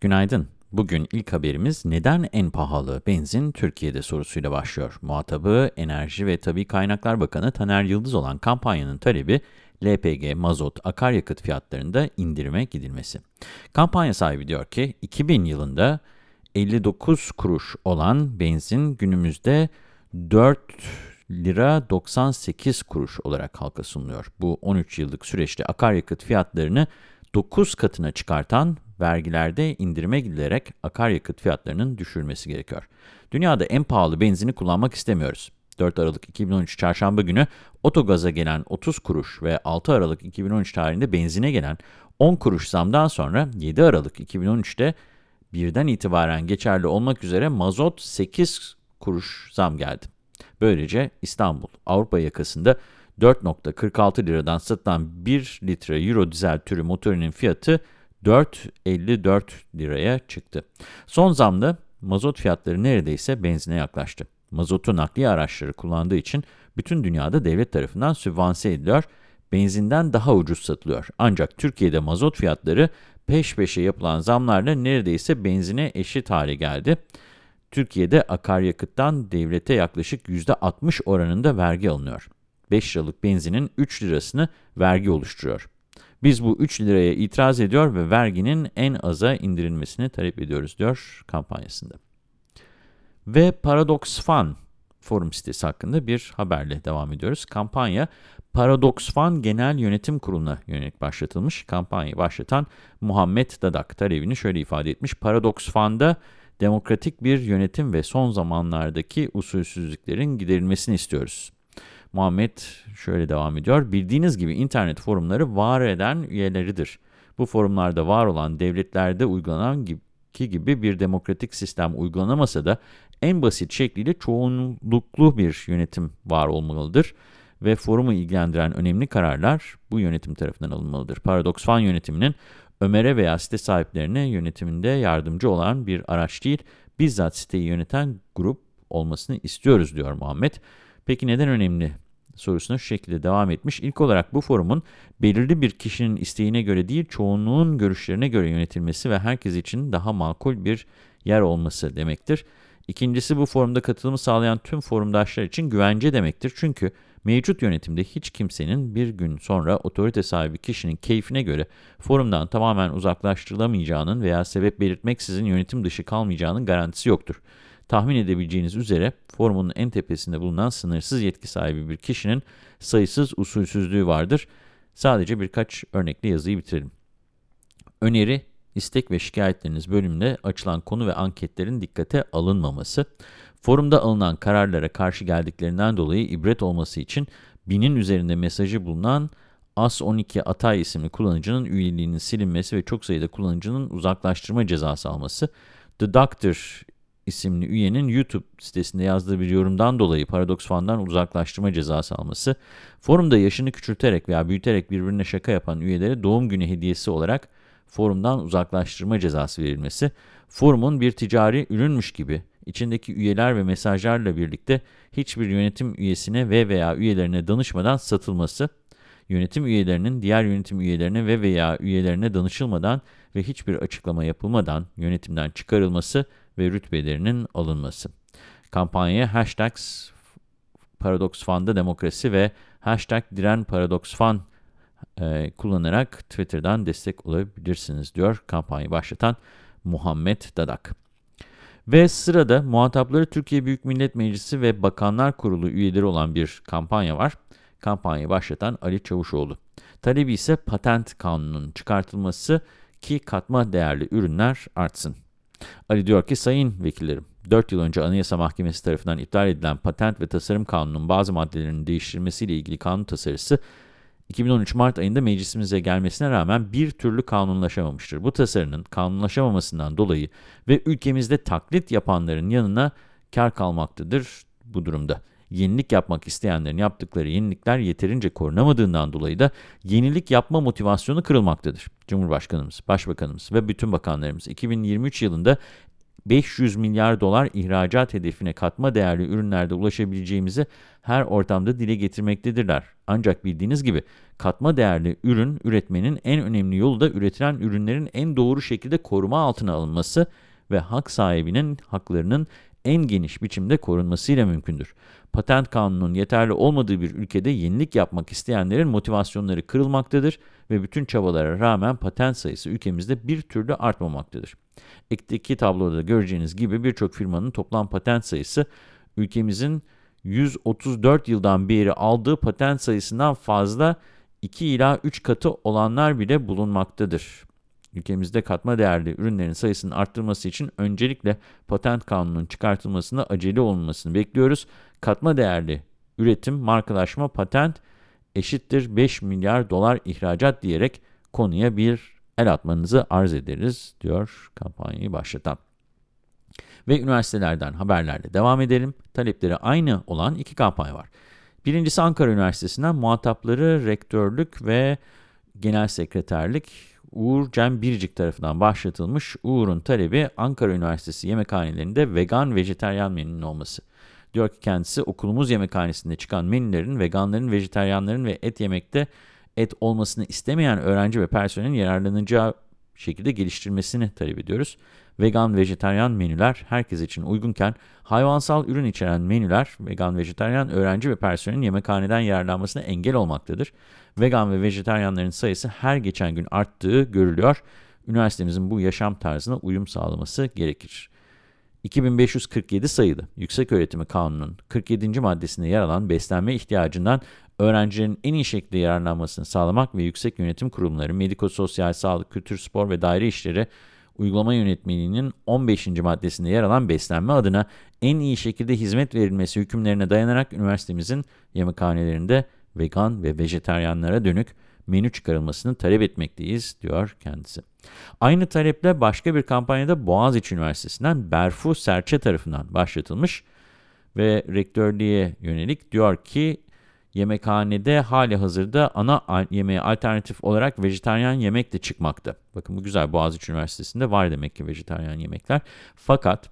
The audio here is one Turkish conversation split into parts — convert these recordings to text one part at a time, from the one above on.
Günaydın. Bugün ilk haberimiz neden en pahalı benzin Türkiye'de sorusuyla başlıyor. Muhatabı Enerji ve Tabi Kaynaklar Bakanı Taner Yıldız olan kampanyanın talebi LPG, mazot, akaryakıt fiyatlarında indirime gidilmesi. Kampanya sahibi diyor ki 2000 yılında 59 kuruş olan benzin günümüzde 4 lira 98 kuruş olarak halka sunuluyor. Bu 13 yıllık süreçte akaryakıt fiyatlarını 9 katına çıkartan vergilerde indirime gidilerek akaryakıt fiyatlarının düşürülmesi gerekiyor. Dünyada en pahalı benzini kullanmak istemiyoruz. 4 Aralık 2013 Çarşamba günü otogaza gelen 30 kuruş ve 6 Aralık 2013 tarihinde benzine gelen 10 kuruş zamdan sonra 7 Aralık 2013'te birden itibaren geçerli olmak üzere mazot 8 kuruş zam geldi. Böylece İstanbul, Avrupa yakasında 4.46 liradan satılan 1 litre Euro dizel türü motorinin fiyatı 4.54 liraya çıktı. Son zamda mazot fiyatları neredeyse benzine yaklaştı. Mazotu nakliye araçları kullandığı için bütün dünyada devlet tarafından sübvanse ediliyor, benzinden daha ucuz satılıyor. Ancak Türkiye'de mazot fiyatları peş peşe yapılan zamlarla neredeyse benzine eşit hale geldi. Türkiye'de akaryakıttan devlete yaklaşık %60 oranında vergi alınıyor. 5 liralık benzinin 3 lirasını vergi oluşturuyor. Biz bu 3 liraya itiraz ediyor ve verginin en aza indirilmesini talep ediyoruz diyor kampanyasında. Ve Paradox Fun forum sitesi hakkında bir haberle devam ediyoruz. Kampanya Paradox Fun Genel Yönetim Kurulu'na yönelik başlatılmış. Kampanyayı başlatan Muhammed Dadak talebini şöyle ifade etmiş. Paradox Fun'da demokratik bir yönetim ve son zamanlardaki usulsüzlüklerin giderilmesini istiyoruz. Muhammed şöyle devam ediyor. Bildiğiniz gibi internet forumları var eden üyeleridir. Bu forumlarda var olan devletlerde uygulanan ki gibi bir demokratik sistem uygulanamasa da en basit şekliyle çoğunluklu bir yönetim var olmalıdır ve forumu ilgilendiren önemli kararlar bu yönetim tarafından alınmalıdır. Paradox Fan yönetiminin Ömer'e veya site sahiplerine yönetiminde yardımcı olan bir araç değil, bizzat siteyi yöneten grup olmasını istiyoruz diyor Muhammed. Peki neden önemli sorusuna şu şekilde devam etmiş. İlk olarak bu forumun belirli bir kişinin isteğine göre değil, çoğunluğun görüşlerine göre yönetilmesi ve herkes için daha makul bir yer olması demektir. İkincisi bu forumda katılımı sağlayan tüm forumdaşlar için güvence demektir. Çünkü mevcut yönetimde hiç kimsenin bir gün sonra otorite sahibi kişinin keyfine göre forumdan tamamen uzaklaştırılamayacağının veya sebep belirtmeksizin yönetim dışı kalmayacağının garantisi yoktur. Tahmin edebileceğiniz üzere forumun en tepesinde bulunan sınırsız yetki sahibi bir kişinin sayısız usulsüzlüğü vardır. Sadece birkaç örnekle yazıyı bitirelim. Öneri, istek ve şikayetleriniz bölümünde açılan konu ve anketlerin dikkate alınmaması, forumda alınan kararlara karşı geldiklerinden dolayı ibret olması için binin üzerinde mesajı bulunan AS12 Atay isimli kullanıcının üyeliğinin silinmesi ve çok sayıda kullanıcının uzaklaştırma cezası alması, The Doctor isimli üyenin YouTube sitesinde yazdığı bir yorumdan dolayı Paradox Fan'dan uzaklaştırma cezası alması, forumda yaşını küçülterek veya büyüterek birbirine şaka yapan üyelere doğum günü hediyesi olarak forumdan uzaklaştırma cezası verilmesi, forumun bir ticari ürünmüş gibi içindeki üyeler ve mesajlarla birlikte hiçbir yönetim üyesine ve veya üyelerine danışmadan satılması, yönetim üyelerinin diğer yönetim üyelerine ve veya üyelerine danışılmadan ve hiçbir açıklama yapılmadan yönetimden çıkarılması ve rütbelerinin alınması. Kampanyaya hashtag ParadoxFun'da demokrasi ve hashtag diren ParadoxFun e, kullanarak Twitter'dan destek olabilirsiniz diyor kampanyayı başlatan Muhammed Dadak. Ve sırada muhatapları Türkiye Büyük Millet Meclisi ve Bakanlar Kurulu üyeleri olan bir kampanya var. Kampanyayı başlatan Ali Çavuşoğlu. Talebi ise patent kanununun çıkartılması ki katma değerli ürünler artsın. Ali diyor ki, sayın vekillerim, 4 yıl önce Anayasa Mahkemesi tarafından iptal edilen Patent ve Tasarım Kanunu'nun bazı maddelerinin değiştirilmesiyle ilgili kanun tasarısı 2013 Mart ayında meclisimize gelmesine rağmen bir türlü kanunlaşamamıştır. Bu tasarının kanunlaşamamasından dolayı ve ülkemizde taklit yapanların yanına kar kalmaktadır bu durumda yenilik yapmak isteyenlerin yaptıkları yenilikler yeterince korunamadığından dolayı da yenilik yapma motivasyonu kırılmaktadır. Cumhurbaşkanımız, Başbakanımız ve bütün bakanlarımız 2023 yılında 500 milyar dolar ihracat hedefine katma değerli ürünlerde ulaşabileceğimizi her ortamda dile getirmektedirler. Ancak bildiğiniz gibi katma değerli ürün üretmenin en önemli yolu da üretilen ürünlerin en doğru şekilde koruma altına alınması ve hak sahibinin haklarının en geniş biçimde korunmasıyla mümkündür. Patent kanunun yeterli olmadığı bir ülkede yenilik yapmak isteyenlerin motivasyonları kırılmaktadır ve bütün çabalara rağmen patent sayısı ülkemizde bir türlü artmamaktadır. Ekteki tabloda göreceğiniz gibi birçok firmanın toplam patent sayısı ülkemizin 134 yıldan beri aldığı patent sayısından fazla 2 ila 3 katı olanlar bile bulunmaktadır. Ülkemizde katma değerli ürünlerin sayısının arttırılması için öncelikle patent kanununun çıkartılmasında acele olunmasını bekliyoruz. Katma değerli üretim, markalaşma, patent eşittir 5 milyar dolar ihracat diyerek konuya bir el atmanızı arz ederiz diyor kampanyayı başlatan. Ve üniversitelerden haberlerle devam edelim. Talepleri aynı olan iki kampanya var. Birincisi Ankara Üniversitesi'nden muhatapları rektörlük ve genel sekreterlik Uğur Cem Biricik tarafından başlatılmış Uğur'un talebi Ankara Üniversitesi yemekhanelerinde vegan vejeteryan menünün olması. Diyor ki kendisi okulumuz yemekhanesinde çıkan menülerin veganların, vejeteryanların ve et yemekte et olmasını istemeyen öğrenci ve personelin yararlanacağı şekilde geliştirmesini talep ediyoruz. Vegan, vejeteryan menüler herkes için uygunken hayvansal ürün içeren menüler vegan, vejeteryan öğrenci ve personelin yemekhaneden yararlanmasına engel olmaktadır. Vegan ve vejeteryanların sayısı her geçen gün arttığı görülüyor. Üniversitemizin bu yaşam tarzına uyum sağlaması gerekir. 2547 sayılı Yükseköğretimi Kanunu'nun 47. maddesinde yer alan beslenme ihtiyacından öğrencilerin en iyi şekilde yararlanmasını sağlamak ve yüksek yönetim kurumları, mediko-sosyal, sağlık, kültür, spor ve daire işleri uygulama yönetmeliğinin 15. maddesinde yer alan beslenme adına en iyi şekilde hizmet verilmesi hükümlerine dayanarak üniversitemizin yemekhanelerinde vegan ve vejeteryanlara dönük menü çıkarılmasını talep etmekteyiz, diyor kendisi. Aynı taleple başka bir kampanyada Boğaziçi Üniversitesi'nden Berfu Serçe tarafından başlatılmış ve rektörlüğe yönelik diyor ki yemekhanede hali hazırda ana yemeğe alternatif olarak vejetaryen yemek de çıkmakta. Bakın bu güzel Boğaziçi Üniversitesi'nde var demek ki vejetaryen yemekler. Fakat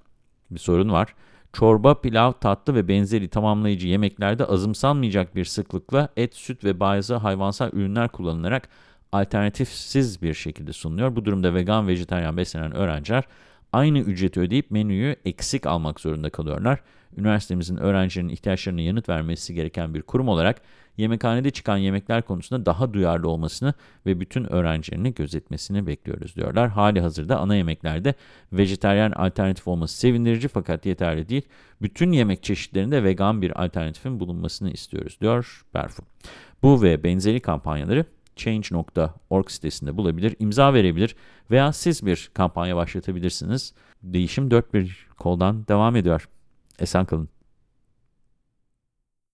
bir sorun var. Çorba, pilav, tatlı ve benzeri tamamlayıcı yemeklerde azımsanmayacak bir sıklıkla et, süt ve bazı hayvansal ürünler kullanılarak alternatifsiz bir şekilde sunuluyor. Bu durumda vegan, vejetaryen beslenen öğrenciler aynı ücreti ödeyip menüyü eksik almak zorunda kalıyorlar. Üniversitemizin öğrencilerin ihtiyaçlarına yanıt vermesi gereken bir kurum olarak yemekhanede çıkan yemekler konusunda daha duyarlı olmasını ve bütün öğrencilerini gözetmesini bekliyoruz diyorlar. Hali hazırda ana yemeklerde vejeteryan alternatif olması sevindirici fakat yeterli değil. Bütün yemek çeşitlerinde vegan bir alternatifin bulunmasını istiyoruz diyor Berfu. Bu ve benzeri kampanyaları change.org sitesinde bulabilir, imza verebilir veya siz bir kampanya başlatabilirsiniz. Değişim dört bir koldan devam ediyor. Esen kalın.